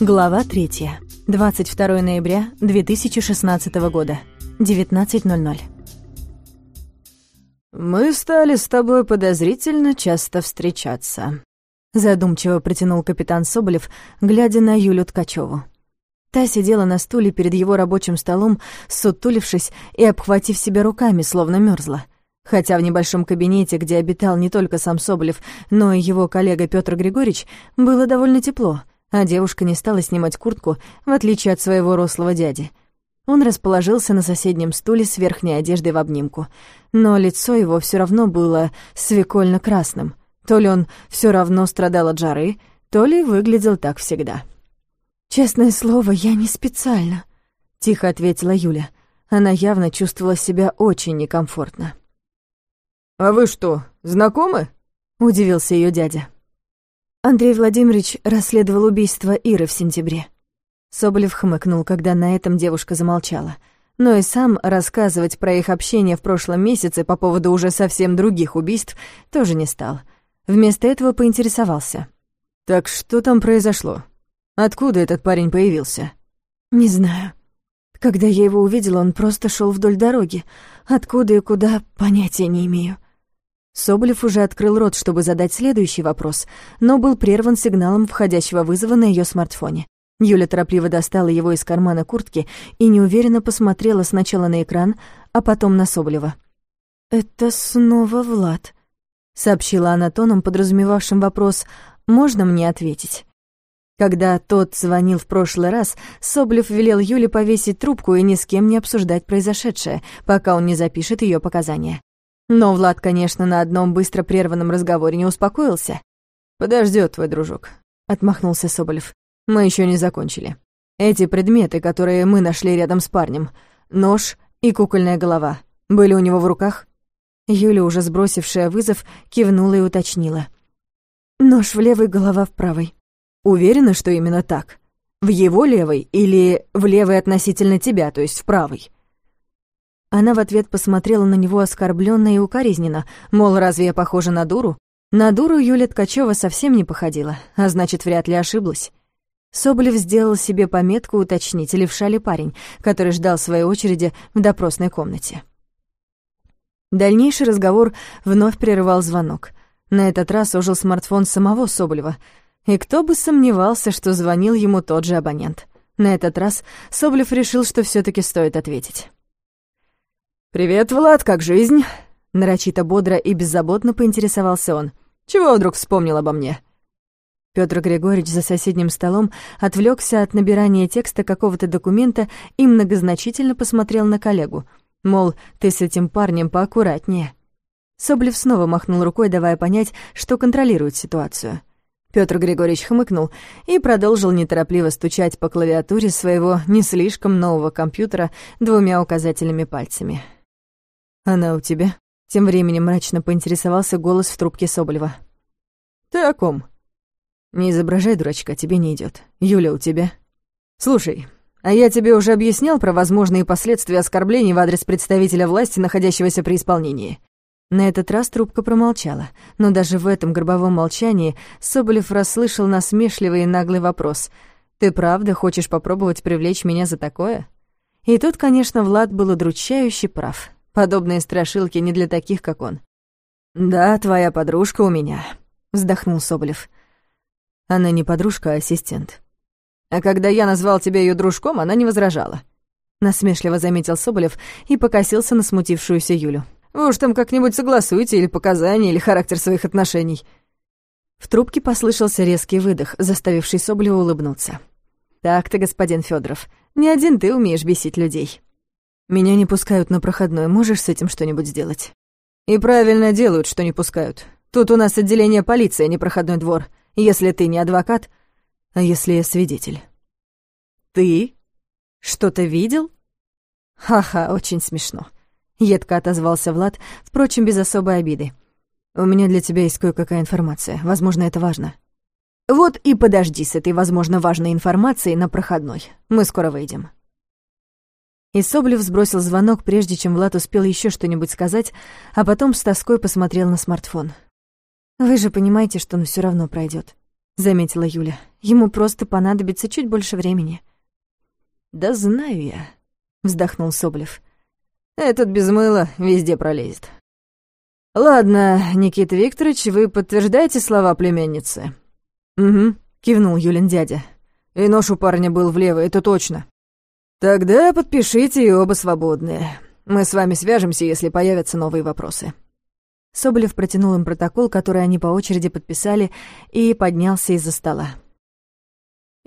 Глава 3. 22 ноября 2016 года. 19.00. «Мы стали с тобой подозрительно часто встречаться», — задумчиво протянул капитан Соболев, глядя на Юлю Ткачеву. Та сидела на стуле перед его рабочим столом, сутулившись и обхватив себя руками, словно мерзла. Хотя в небольшом кабинете, где обитал не только сам Соболев, но и его коллега Петр Григорьевич, было довольно тепло — а девушка не стала снимать куртку, в отличие от своего рослого дяди. Он расположился на соседнем стуле с верхней одеждой в обнимку, но лицо его все равно было свекольно-красным. То ли он все равно страдал от жары, то ли выглядел так всегда. «Честное слово, я не специально», — тихо ответила Юля. Она явно чувствовала себя очень некомфортно. «А вы что, знакомы?» — удивился ее дядя. Андрей Владимирович расследовал убийство Иры в сентябре. Соболев хмыкнул, когда на этом девушка замолчала. Но и сам рассказывать про их общение в прошлом месяце по поводу уже совсем других убийств тоже не стал. Вместо этого поинтересовался. «Так что там произошло? Откуда этот парень появился?» «Не знаю. Когда я его увидела, он просто шел вдоль дороги. Откуда и куда, понятия не имею. Соболев уже открыл рот, чтобы задать следующий вопрос, но был прерван сигналом входящего вызова на ее смартфоне. Юля торопливо достала его из кармана куртки и неуверенно посмотрела сначала на экран, а потом на Соболева. «Это снова Влад», — сообщила она тоном, подразумевавшим вопрос «можно мне ответить?». Когда тот звонил в прошлый раз, Соболев велел Юле повесить трубку и ни с кем не обсуждать произошедшее, пока он не запишет ее показания. Но Влад, конечно, на одном быстро прерванном разговоре не успокоился. «Подождет твой дружок», — отмахнулся Соболев. «Мы еще не закончили. Эти предметы, которые мы нашли рядом с парнем, нож и кукольная голова, были у него в руках?» Юля, уже сбросившая вызов, кивнула и уточнила. «Нож в левой, голова в правой». «Уверена, что именно так? В его левой или в левой относительно тебя, то есть в правой?» Она в ответ посмотрела на него оскорбленно и укоризненно, мол, разве я похожа на дуру? На дуру Юля Ткачева совсем не походила, а значит, вряд ли ошиблась. Соболев сделал себе пометку уточнить, левша ли парень, который ждал своей очереди в допросной комнате. Дальнейший разговор вновь прерывал звонок. На этот раз ожил смартфон самого Соболева, и кто бы сомневался, что звонил ему тот же абонент. На этот раз Соболев решил, что все таки стоит ответить. «Привет, Влад, как жизнь?» Нарочито бодро и беззаботно поинтересовался он. «Чего вдруг вспомнил обо мне?» Пётр Григорьевич за соседним столом отвлекся от набирания текста какого-то документа и многозначительно посмотрел на коллегу. Мол, ты с этим парнем поаккуратнее. Соблев снова махнул рукой, давая понять, что контролирует ситуацию. Пётр Григорьевич хмыкнул и продолжил неторопливо стучать по клавиатуре своего не слишком нового компьютера двумя указательными пальцами. «Она у тебя?» Тем временем мрачно поинтересовался голос в трубке Соболева. «Ты о ком?» «Не изображай дурачка, тебе не идет. Юля у тебя?» «Слушай, а я тебе уже объяснял про возможные последствия оскорблений в адрес представителя власти, находящегося при исполнении». На этот раз трубка промолчала, но даже в этом гробовом молчании Соболев расслышал насмешливый и наглый вопрос. «Ты правда хочешь попробовать привлечь меня за такое?» И тут, конечно, Влад был удручающе прав. Подобные страшилки не для таких, как он. «Да, твоя подружка у меня», — вздохнул Соболев. «Она не подружка, а ассистент». «А когда я назвал тебя ее дружком, она не возражала», — насмешливо заметил Соболев и покосился на смутившуюся Юлю. «Вы уж там как-нибудь согласуйте или показания, или характер своих отношений». В трубке послышался резкий выдох, заставивший Соболева улыбнуться. «Так ты, господин Федоров, не один ты умеешь бесить людей». Меня не пускают на проходной, можешь с этим что-нибудь сделать? И правильно делают, что не пускают. Тут у нас отделение полиции, а не проходной двор. Если ты не адвокат, а если я свидетель? Ты? Что-то видел? Ха-ха, очень смешно. Едко отозвался Влад, впрочем, без особой обиды. У меня для тебя есть кое-какая информация. Возможно, это важно. Вот и подожди с этой, возможно, важной информацией на проходной. Мы скоро выйдем. И Соболев сбросил звонок, прежде чем Влад успел еще что-нибудь сказать, а потом с тоской посмотрел на смартфон. «Вы же понимаете, что он все равно пройдет, заметила Юля. Ему просто понадобится чуть больше времени». «Да знаю я», — вздохнул Соболев. «Этот без мыла везде пролезет». «Ладно, Никита Викторович, вы подтверждаете слова племянницы?» «Угу», — кивнул Юлин дядя. «И нож у парня был влево, это точно». «Тогда подпишите, и оба свободные. Мы с вами свяжемся, если появятся новые вопросы». Соболев протянул им протокол, который они по очереди подписали, и поднялся из-за стола.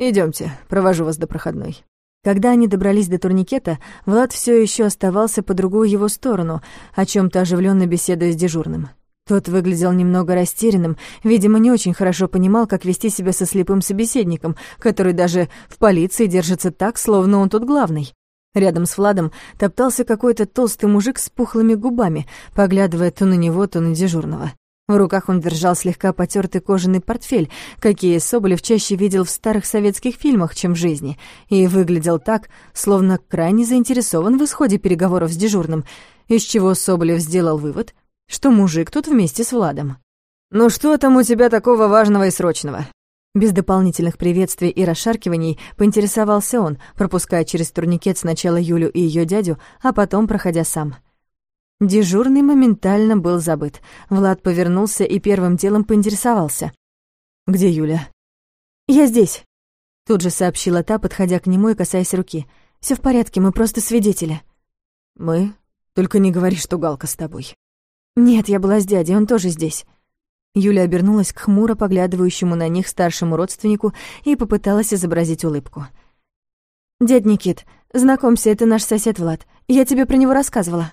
Идемте, провожу вас до проходной». Когда они добрались до турникета, Влад все еще оставался по другую его сторону, о чем то оживленно беседуя с дежурным. Тот выглядел немного растерянным, видимо, не очень хорошо понимал, как вести себя со слепым собеседником, который даже в полиции держится так, словно он тут главный. Рядом с Владом топтался какой-то толстый мужик с пухлыми губами, поглядывая то на него, то на дежурного. В руках он держал слегка потертый кожаный портфель, какие Соболев чаще видел в старых советских фильмах, чем в жизни, и выглядел так, словно крайне заинтересован в исходе переговоров с дежурным, из чего Соболев сделал вывод, что мужик тут вместе с Владом. «Ну что там у тебя такого важного и срочного?» Без дополнительных приветствий и расшаркиваний поинтересовался он, пропуская через турникет сначала Юлю и ее дядю, а потом проходя сам — Дежурный моментально был забыт. Влад повернулся и первым делом поинтересовался. «Где Юля?» «Я здесь», — тут же сообщила та, подходя к нему и касаясь руки. Все в порядке, мы просто свидетели». «Мы? Только не говори, что Галка с тобой». «Нет, я была с дядей, он тоже здесь». Юля обернулась к хмуро поглядывающему на них старшему родственнику и попыталась изобразить улыбку. «Дядь Никит, знакомься, это наш сосед Влад. Я тебе про него рассказывала».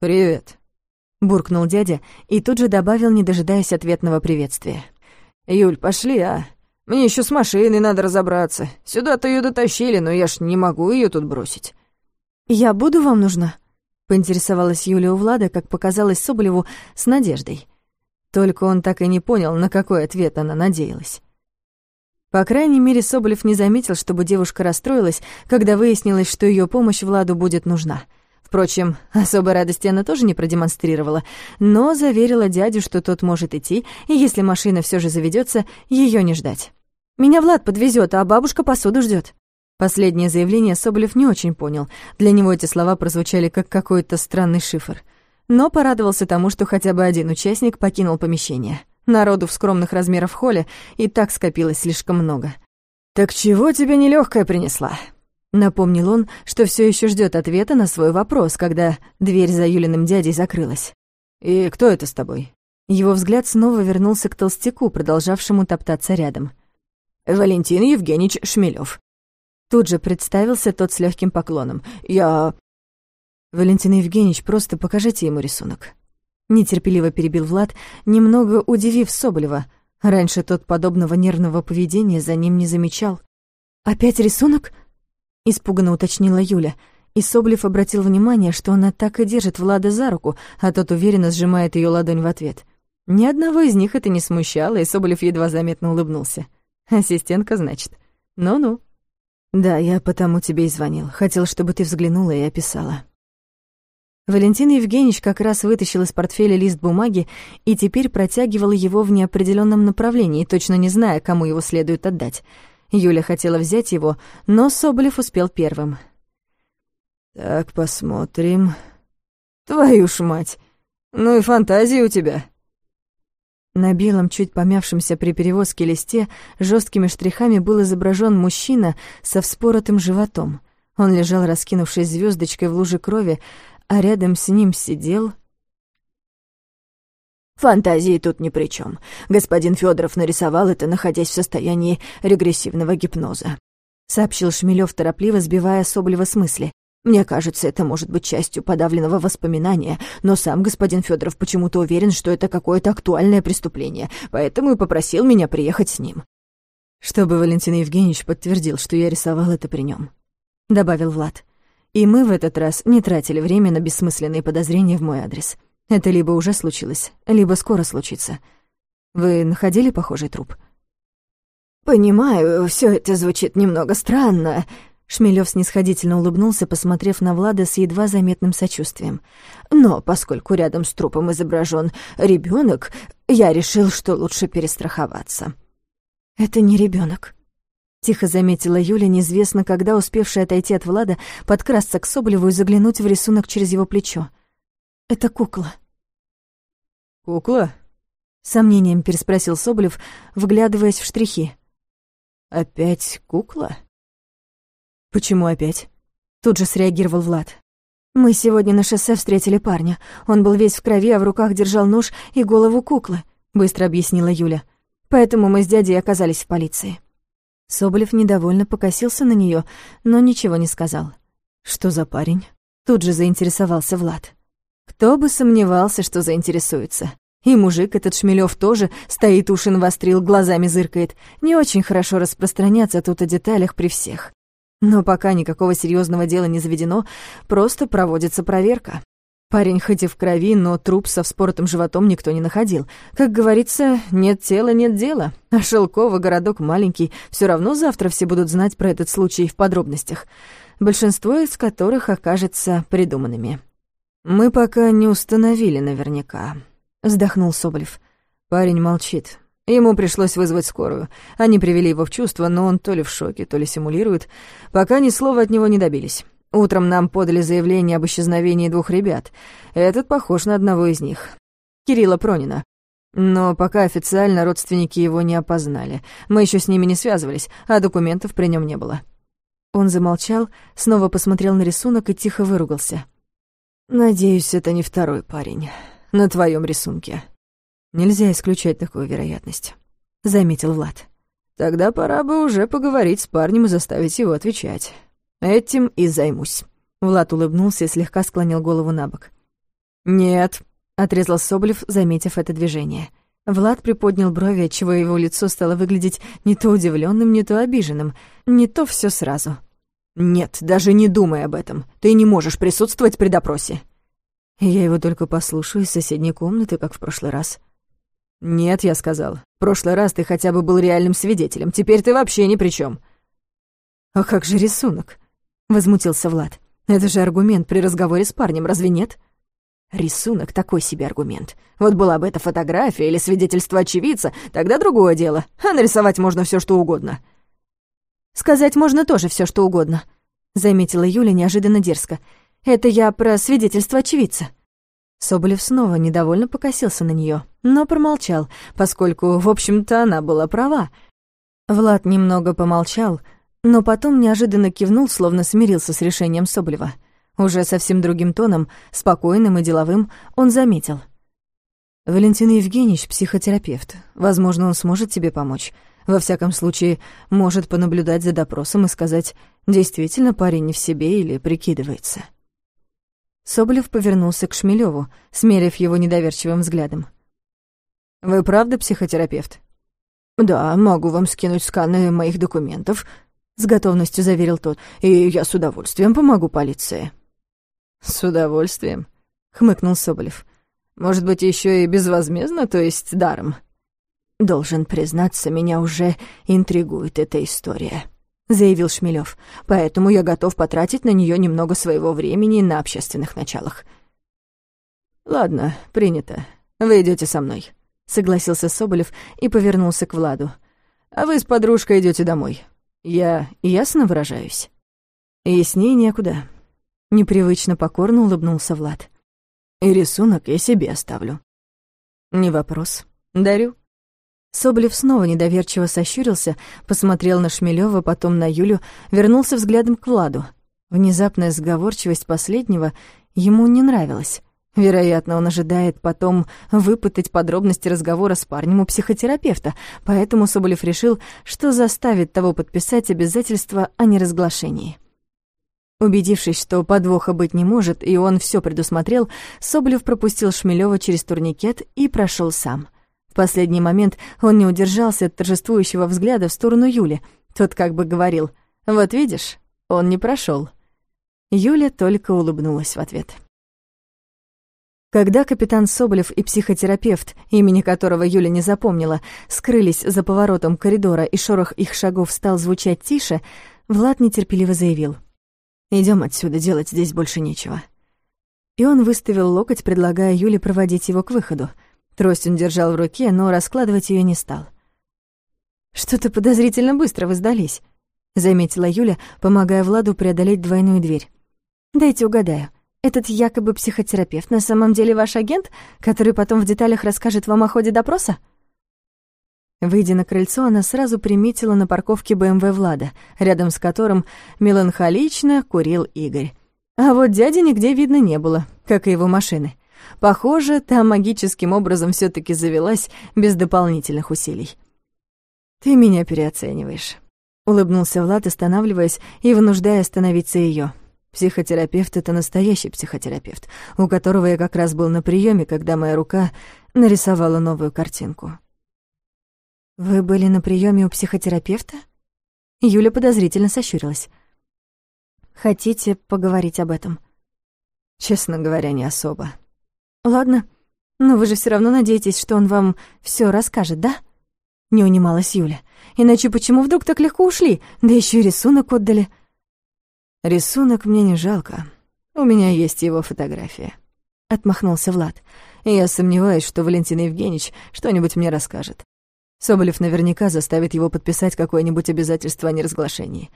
«Привет», — буркнул дядя и тут же добавил, не дожидаясь ответного приветствия. «Юль, пошли, а? Мне еще с машиной надо разобраться. Сюда-то ее дотащили, но я ж не могу ее тут бросить». «Я буду вам нужна?» — поинтересовалась Юля у Влада, как показалось Соболеву, с надеждой. Только он так и не понял, на какой ответ она надеялась. По крайней мере, Соболев не заметил, чтобы девушка расстроилась, когда выяснилось, что ее помощь Владу будет нужна — Впрочем, особой радости она тоже не продемонстрировала, но заверила дядю, что тот может идти, и если машина все же заведется, ее не ждать. «Меня Влад подвезет, а бабушка посуду ждет. Последнее заявление Соболев не очень понял. Для него эти слова прозвучали как какой-то странный шифр. Но порадовался тому, что хотя бы один участник покинул помещение. Народу в скромных размерах холле и так скопилось слишком много. «Так чего тебе нелегкая принесла?» Напомнил он, что все еще ждет ответа на свой вопрос, когда дверь за Юлиным дядей закрылась. «И кто это с тобой?» Его взгляд снова вернулся к толстяку, продолжавшему топтаться рядом. «Валентин Евгеньевич Шмелев. Тут же представился тот с легким поклоном. «Я...» «Валентин Евгеньевич, просто покажите ему рисунок». Нетерпеливо перебил Влад, немного удивив Соболева. Раньше тот подобного нервного поведения за ним не замечал. «Опять рисунок?» Испуганно уточнила Юля, и Соблев обратил внимание, что она так и держит Влада за руку, а тот уверенно сжимает ее ладонь в ответ. Ни одного из них это не смущало, и Соболев едва заметно улыбнулся. «Ассистентка, значит? Ну-ну». «Да, я потому тебе и звонил. Хотел, чтобы ты взглянула и описала». Валентин Евгеньевич как раз вытащил из портфеля лист бумаги и теперь протягивал его в неопределенном направлении, точно не зная, кому его следует отдать — Юля хотела взять его, но Соболев успел первым. «Так, посмотрим. Твою ж мать! Ну и фантазии у тебя!» На белом, чуть помявшемся при перевозке листе, жесткими штрихами был изображен мужчина со вспоротым животом. Он лежал, раскинувшись звездочкой в луже крови, а рядом с ним сидел Фантазии тут ни при чем. Господин Федоров нарисовал это, находясь в состоянии регрессивного гипноза. Сообщил Шмелев торопливо, сбивая Соболева с мысли. Мне кажется, это может быть частью подавленного воспоминания, но сам господин Федоров почему-то уверен, что это какое-то актуальное преступление, поэтому и попросил меня приехать с ним. Чтобы Валентин Евгеньевич подтвердил, что я рисовал это при нем, добавил Влад. И мы в этот раз не тратили время на бессмысленные подозрения в мой адрес. Это либо уже случилось, либо скоро случится. Вы находили похожий труп? Понимаю, все это звучит немного странно. Шмелев снисходительно улыбнулся, посмотрев на Влада с едва заметным сочувствием. Но поскольку рядом с трупом изображен ребенок, я решил, что лучше перестраховаться. «Это не ребенок, тихо заметила Юля, неизвестно когда успевшая отойти от Влада, подкрасться к Соболеву и заглянуть в рисунок через его плечо. «Это кукла». «Кукла?» — сомнением переспросил Соболев, вглядываясь в штрихи. «Опять кукла?» «Почему опять?» — тут же среагировал Влад. «Мы сегодня на шоссе встретили парня. Он был весь в крови, а в руках держал нож и голову куклы», — быстро объяснила Юля. «Поэтому мы с дядей оказались в полиции». Соболев недовольно покосился на нее, но ничего не сказал. «Что за парень?» Тут же заинтересовался Влад. Кто бы сомневался, что заинтересуется. И мужик этот Шмелёв тоже стоит, уши навострил, глазами зыркает. Не очень хорошо распространяться тут о деталях при всех. Но пока никакого серьезного дела не заведено, просто проводится проверка. Парень хоть и в крови, но труп со вспоротым животом никто не находил. Как говорится, нет тела, нет дела. А Шелково городок маленький, все равно завтра все будут знать про этот случай в подробностях, большинство из которых окажется придуманными. «Мы пока не установили наверняка», — вздохнул Соболев. Парень молчит. Ему пришлось вызвать скорую. Они привели его в чувство, но он то ли в шоке, то ли симулирует. Пока ни слова от него не добились. Утром нам подали заявление об исчезновении двух ребят. Этот похож на одного из них. Кирилла Пронина. Но пока официально родственники его не опознали. Мы еще с ними не связывались, а документов при нем не было. Он замолчал, снова посмотрел на рисунок и тихо выругался. «Надеюсь, это не второй парень. На твоем рисунке». «Нельзя исключать такую вероятность», — заметил Влад. «Тогда пора бы уже поговорить с парнем и заставить его отвечать. Этим и займусь». Влад улыбнулся и слегка склонил голову на бок. «Нет», — отрезал Соболев, заметив это движение. Влад приподнял брови, отчего его лицо стало выглядеть не то удивленным, не то обиженным, не то все сразу. «Нет, даже не думай об этом. Ты не можешь присутствовать при допросе». «Я его только послушаю из соседней комнаты, как в прошлый раз». «Нет», — я сказал. «В прошлый раз ты хотя бы был реальным свидетелем. Теперь ты вообще ни при чем. «А как же рисунок?» — возмутился Влад. «Это же аргумент при разговоре с парнем, разве нет?» «Рисунок — такой себе аргумент. Вот была бы это фотография или свидетельство очевидца, тогда другое дело. А нарисовать можно все что угодно». «Сказать можно тоже все что угодно», — заметила Юля неожиданно дерзко. «Это я про свидетельство очевидца». Соболев снова недовольно покосился на нее, но промолчал, поскольку, в общем-то, она была права. Влад немного помолчал, но потом неожиданно кивнул, словно смирился с решением Соболева. Уже совсем другим тоном, спокойным и деловым, он заметил. «Валентин Евгеньевич — психотерапевт. Возможно, он сможет тебе помочь. Во всяком случае, может понаблюдать за допросом и сказать, действительно парень не в себе или прикидывается». Соболев повернулся к Шмелеву, смерив его недоверчивым взглядом. «Вы правда психотерапевт?» «Да, могу вам скинуть сканы моих документов», — с готовностью заверил тот. «И я с удовольствием помогу полиции». «С удовольствием», — хмыкнул Соболев. «Может быть, еще и безвозмездно, то есть даром?» «Должен признаться, меня уже интригует эта история», — заявил Шмелев. «Поэтому я готов потратить на нее немного своего времени на общественных началах». «Ладно, принято. Вы идете со мной», — согласился Соболев и повернулся к Владу. «А вы с подружкой идете домой. Я ясно выражаюсь? Яснее некуда. Непривычно покорно улыбнулся Влад. И рисунок я себе оставлю. Не вопрос. Дарю. Соболев снова недоверчиво сощурился, посмотрел на Шмелёва, потом на Юлю, вернулся взглядом к Владу. Внезапная сговорчивость последнего ему не нравилась. Вероятно, он ожидает потом выпытать подробности разговора с парнем у психотерапевта, поэтому Соболев решил, что заставит того подписать обязательство о неразглашении. Убедившись, что подвоха быть не может, и он все предусмотрел, Соболев пропустил Шмелева через турникет и прошел сам. Последний момент он не удержался от торжествующего взгляда в сторону Юли. Тот как бы говорил «Вот видишь, он не прошел. Юля только улыбнулась в ответ. Когда капитан Соболев и психотерапевт, имени которого Юля не запомнила, скрылись за поворотом коридора и шорох их шагов стал звучать тише, Влад нетерпеливо заявил. «Идём отсюда, делать здесь больше нечего». И он выставил локоть, предлагая Юле проводить его к выходу. Трость он держал в руке, но раскладывать её не стал. «Что-то подозрительно быстро вы сдались», — заметила Юля, помогая Владу преодолеть двойную дверь. «Дайте угадаю. Этот якобы психотерапевт на самом деле ваш агент, который потом в деталях расскажет вам о ходе допроса?» Выйдя на крыльцо, она сразу приметила на парковке БМВ Влада, рядом с которым меланхолично курил Игорь. А вот дяди нигде видно не было, как и его машины. Похоже, та магическим образом все таки завелась без дополнительных усилий. «Ты меня переоцениваешь», — улыбнулся Влад, останавливаясь и вынуждая остановиться ее. Психотерапевт — это настоящий психотерапевт, у которого я как раз был на приеме, когда моя рука нарисовала новую картинку. «Вы были на приеме у психотерапевта?» Юля подозрительно сощурилась. «Хотите поговорить об этом?» «Честно говоря, не особо». «Ладно, но вы же все равно надеетесь, что он вам все расскажет, да?» Не унималась Юля. «Иначе почему вдруг так легко ушли? Да еще и рисунок отдали». «Рисунок мне не жалко. У меня есть его фотография», — отмахнулся Влад. «Я сомневаюсь, что Валентин Евгеньевич что-нибудь мне расскажет. Соболев наверняка заставит его подписать какое-нибудь обязательство о неразглашении.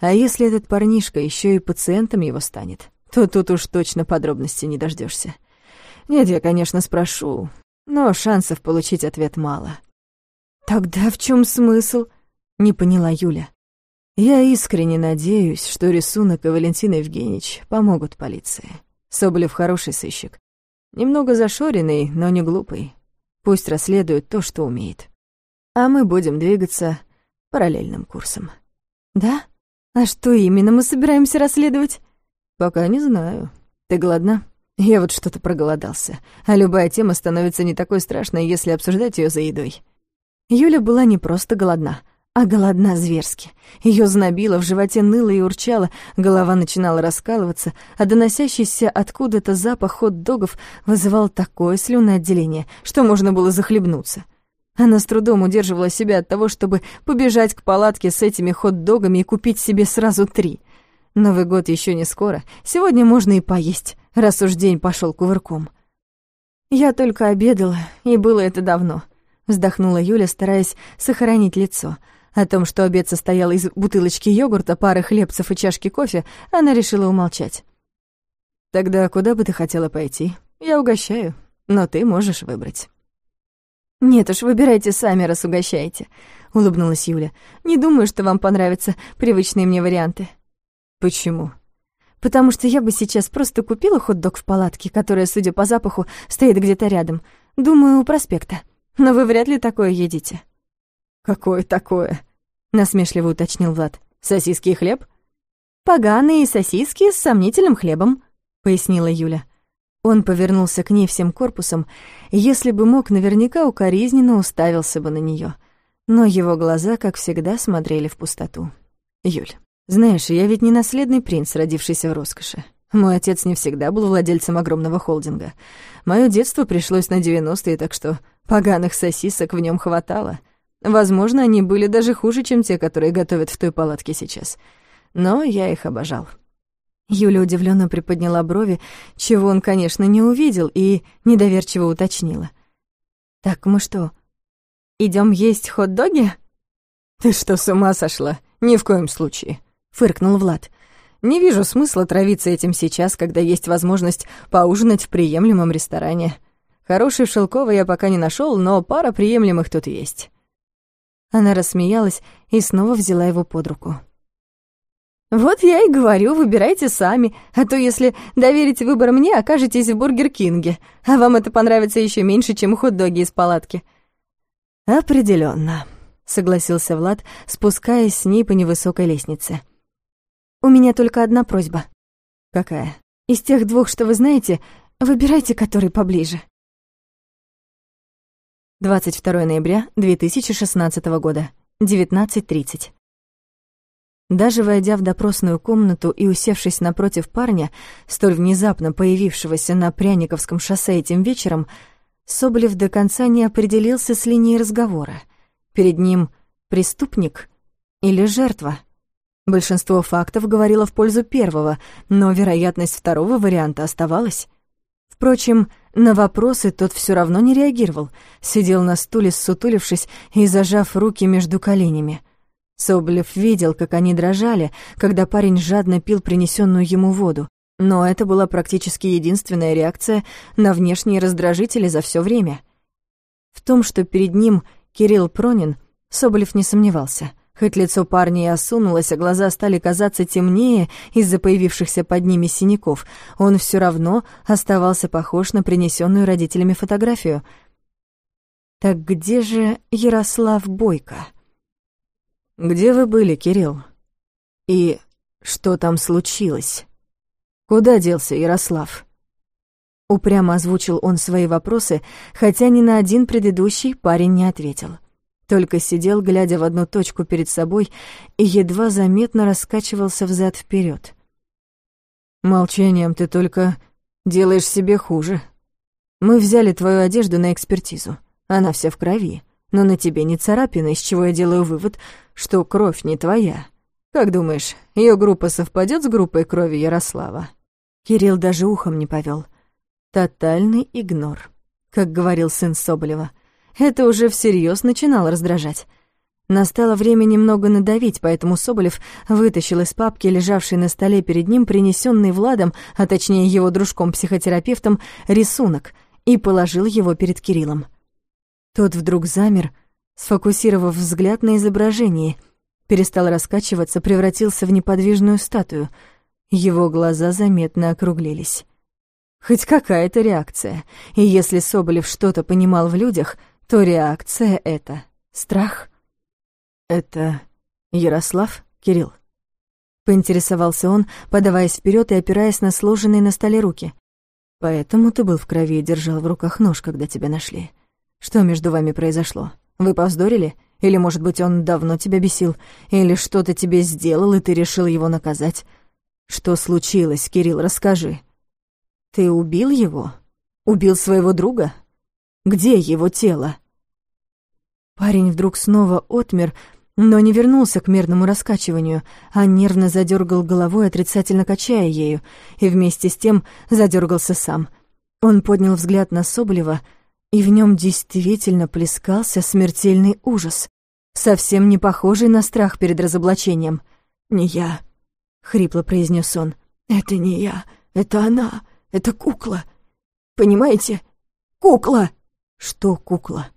А если этот парнишка еще и пациентом его станет, то тут уж точно подробностей не дождешься. Нет, я, конечно, спрошу, но шансов получить ответ мало. «Тогда в чем смысл?» — не поняла Юля. «Я искренне надеюсь, что рисунок и Валентин Евгеньевич помогут полиции. Соболев хороший сыщик. Немного зашоренный, но не глупый. Пусть расследует то, что умеет. А мы будем двигаться параллельным курсом». «Да? А что именно мы собираемся расследовать?» «Пока не знаю. Ты голодна?» Я вот что-то проголодался, а любая тема становится не такой страшной, если обсуждать ее за едой. Юля была не просто голодна, а голодна зверски. Ее знобило, в животе ныло и урчало, голова начинала раскалываться, а доносящийся откуда-то запах хот-догов вызывал такое слюноотделение, что можно было захлебнуться. Она с трудом удерживала себя от того, чтобы побежать к палатке с этими хот-догами и купить себе сразу три. Новый год еще не скоро, сегодня можно и поесть, раз уж день пошел кувырком. Я только обедала, и было это давно — вздохнула Юля, стараясь сохранить лицо. О том, что обед состоял из бутылочки йогурта, пары хлебцев и чашки кофе, она решила умолчать. «Тогда куда бы ты хотела пойти? Я угощаю, но ты можешь выбрать». «Нет уж, выбирайте сами, раз угощаете», — улыбнулась Юля. «Не думаю, что вам понравятся привычные мне варианты». «Почему?» «Потому что я бы сейчас просто купила хот-дог в палатке, которая, судя по запаху, стоит где-то рядом. Думаю, у проспекта». Но вы вряд ли такое едите». «Какое такое?» — насмешливо уточнил Влад. «Сосиски и хлеб?» «Поганые сосиски с сомнительным хлебом», — пояснила Юля. Он повернулся к ней всем корпусом, и если бы мог, наверняка укоризненно уставился бы на нее. Но его глаза, как всегда, смотрели в пустоту. «Юль, знаешь, я ведь не наследный принц, родившийся в роскоши. Мой отец не всегда был владельцем огромного холдинга. Моё детство пришлось на девяностые, так что поганых сосисок в нём хватало. Возможно, они были даже хуже, чем те, которые готовят в той палатке сейчас. Но я их обожал. Юля удивлённо приподняла брови, чего он, конечно, не увидел, и недоверчиво уточнила. «Так мы что, идём есть хот-доги?» «Ты что, с ума сошла? Ни в коем случае», — фыркнул Влад. Не вижу смысла травиться этим сейчас, когда есть возможность поужинать в приемлемом ресторане. Хороший в я пока не нашел, но пара приемлемых тут есть». Она рассмеялась и снова взяла его под руку. «Вот я и говорю, выбирайте сами, а то если доверите выбор мне, окажетесь в Бургер Кинге, а вам это понравится еще меньше, чем хот-доги из палатки». Определенно, согласился Влад, спускаясь с ней по невысокой лестнице. У меня только одна просьба. Какая? Из тех двух, что вы знаете, выбирайте, который поближе. 22 ноября 2016 года, 19.30. Даже войдя в допросную комнату и усевшись напротив парня, столь внезапно появившегося на Пряниковском шоссе этим вечером, Соболев до конца не определился с линией разговора. Перед ним преступник или жертва — Большинство фактов говорило в пользу первого, но вероятность второго варианта оставалась. Впрочем, На вопросы тот все равно не реагировал, сидел на стуле, сутулившись и зажав руки между коленями. Соболев видел, как они дрожали, когда парень жадно пил принесенную ему воду, но это была практически единственная реакция на внешние раздражители за все время. В том, что перед ним Кирилл Пронин, Соболев не сомневался — Хоть лицо парня и осунулось, а глаза стали казаться темнее из-за появившихся под ними синяков, он все равно оставался похож на принесенную родителями фотографию. Так где же Ярослав Бойко? «Где вы были, Кирилл? И что там случилось? Куда делся Ярослав?» Упрямо озвучил он свои вопросы, хотя ни на один предыдущий парень не ответил только сидел, глядя в одну точку перед собой, и едва заметно раскачивался взад вперед. «Молчанием ты только делаешь себе хуже. Мы взяли твою одежду на экспертизу. Она вся в крови, но на тебе не царапина, из чего я делаю вывод, что кровь не твоя. Как думаешь, ее группа совпадет с группой крови Ярослава?» Кирилл даже ухом не повел. Тотальный игнор, как говорил сын Соболева — это уже всерьез начинало раздражать. Настало время немного надавить, поэтому Соболев вытащил из папки, лежавшей на столе перед ним, принесенный Владом, а точнее его дружком-психотерапевтом, рисунок и положил его перед Кириллом. Тот вдруг замер, сфокусировав взгляд на изображении, перестал раскачиваться, превратился в неподвижную статую. Его глаза заметно округлились. Хоть какая-то реакция, и если Соболев что-то понимал в людях — то реакция — это страх. «Это Ярослав, Кирилл?» Поинтересовался он, подаваясь вперед и опираясь на сложенные на столе руки. «Поэтому ты был в крови и держал в руках нож, когда тебя нашли. Что между вами произошло? Вы повздорили? Или, может быть, он давно тебя бесил? Или что-то тебе сделал, и ты решил его наказать? Что случилось, Кирилл, расскажи. Ты убил его? Убил своего друга? Где его тело?» Парень вдруг снова отмер, но не вернулся к мерному раскачиванию, а нервно задергал головой, отрицательно качая ею, и вместе с тем задергался сам. Он поднял взгляд на Соболева, и в нем действительно плескался смертельный ужас, совсем не похожий на страх перед разоблачением. «Не я», — хрипло произнес он. «Это не я, это она, это кукла. Понимаете? Кукла!» «Что кукла?»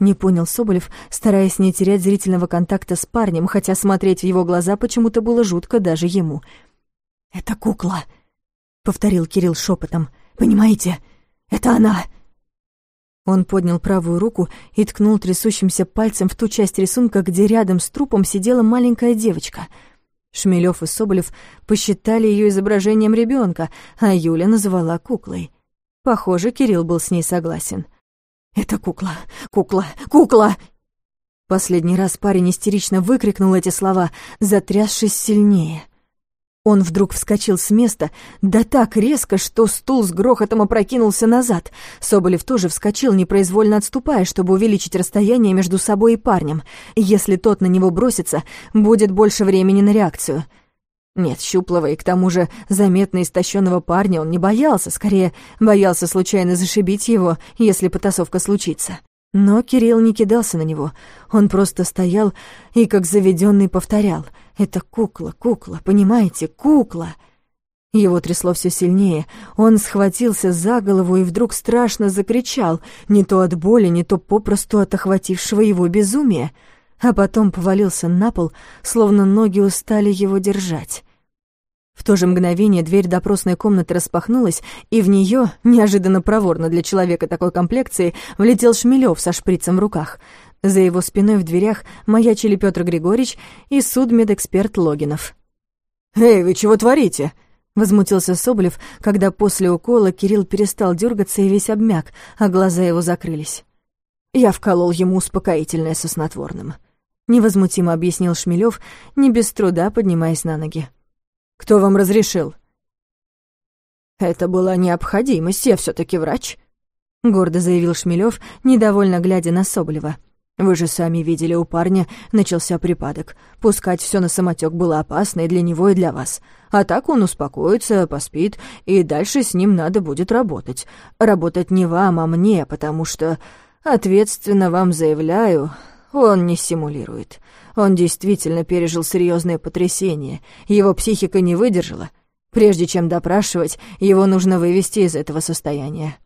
Не понял Соболев, стараясь не терять зрительного контакта с парнем, хотя смотреть в его глаза почему-то было жутко даже ему. «Это кукла», — повторил Кирилл шепотом. «Понимаете? Это она!» Он поднял правую руку и ткнул трясущимся пальцем в ту часть рисунка, где рядом с трупом сидела маленькая девочка. Шмелев и Соболев посчитали ее изображением ребенка, а Юля называла куклой. Похоже, Кирилл был с ней согласен. — «Это кукла! Кукла! Кукла!» Последний раз парень истерично выкрикнул эти слова, затрясшись сильнее. Он вдруг вскочил с места, да так резко, что стул с грохотом опрокинулся назад. Соболев тоже вскочил, непроизвольно отступая, чтобы увеличить расстояние между собой и парнем. Если тот на него бросится, будет больше времени на реакцию — нет, щуплого и к тому же заметно истощенного парня он не боялся, скорее боялся случайно зашибить его, если потасовка случится. Но Кирилл не кидался на него, он просто стоял и, как заведенный, повторял «Это кукла, кукла, понимаете, кукла!» Его трясло все сильнее, он схватился за голову и вдруг страшно закричал, не то от боли, не то попросту от охватившего его безумия — а потом повалился на пол, словно ноги устали его держать. В то же мгновение дверь допросной комнаты распахнулась, и в нее, неожиданно проворно для человека такой комплекции, влетел Шмелев со шприцем в руках. За его спиной в дверях маячили Петр Григорьевич и судмедэксперт Логинов. «Эй, вы чего творите?» — возмутился Соболев, когда после укола Кирилл перестал дергаться и весь обмяк, а глаза его закрылись. Я вколол ему успокоительное со снотворным невозмутимо объяснил Шмелев, не без труда поднимаясь на ноги. «Кто вам разрешил?» «Это была необходимость, я все таки врач», — гордо заявил Шмелев, недовольно глядя на Соболева. Вы же сами видели, у парня начался припадок. Пускать все на самотек было опасно и для него, и для вас. А так он успокоится, поспит, и дальше с ним надо будет работать. Работать не вам, а мне, потому что, ответственно вам заявляю, он не симулирует. Он действительно пережил серьезное потрясение. Его психика не выдержала. Прежде чем допрашивать, его нужно вывести из этого состояния.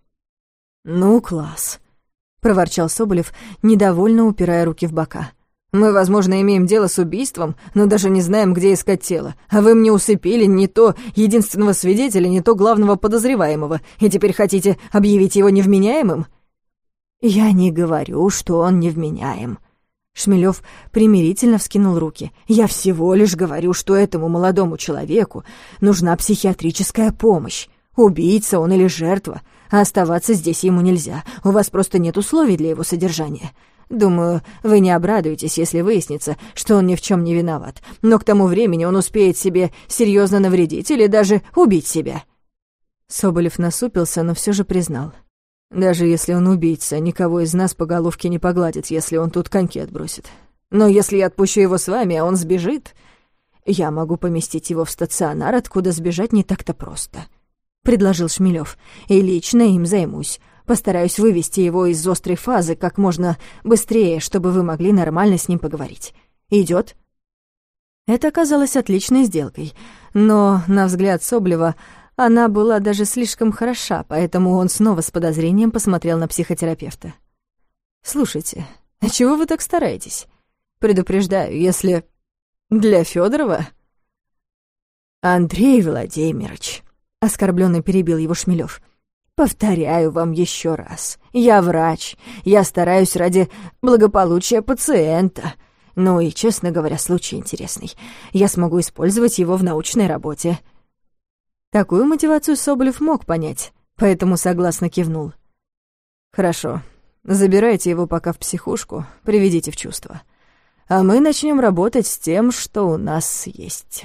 «Ну, класс», — проворчал Соболев, недовольно упирая руки в бока. «Мы, возможно, имеем дело с убийством, но даже не знаем, где искать тело. А вы мне усыпили не то единственного свидетеля, не то главного подозреваемого, и теперь хотите объявить его невменяемым?» «Я не говорю, что он невменяем», Шмелев примирительно вскинул руки. «Я всего лишь говорю, что этому молодому человеку нужна психиатрическая помощь. Убийца он или жертва, а оставаться здесь ему нельзя. У вас просто нет условий для его содержания. Думаю, вы не обрадуетесь, если выяснится, что он ни в чем не виноват. Но к тому времени он успеет себе серьезно навредить или даже убить себя». Соболев насупился, но все же признал. Даже если он убийца, никого из нас по головке не погладит, если он тут коньки отбросит. Но если я отпущу его с вами, а он сбежит, я могу поместить его в стационар, откуда сбежать не так-то просто», — предложил Шмелев. «И лично им займусь. Постараюсь вывести его из острой фазы как можно быстрее, чтобы вы могли нормально с ним поговорить. Идет? Это оказалось отличной сделкой, но, на взгляд Соблева, она была даже слишком хороша, поэтому он снова с подозрением посмотрел на психотерапевта. «Слушайте, а чего вы так стараетесь? Предупреждаю, если... Для Федорова. «Андрей Владимирович», — оскорбленно перебил его Шмелев, — «повторяю вам еще раз. Я врач. Я стараюсь ради благополучия пациента. Ну и, честно говоря, случай интересный. Я смогу использовать его в научной работе». Такую мотивацию Соболев мог понять, поэтому согласно кивнул. «Хорошо, забирайте его пока в психушку, приведите в чувство. А мы начнем работать с тем, что у нас есть».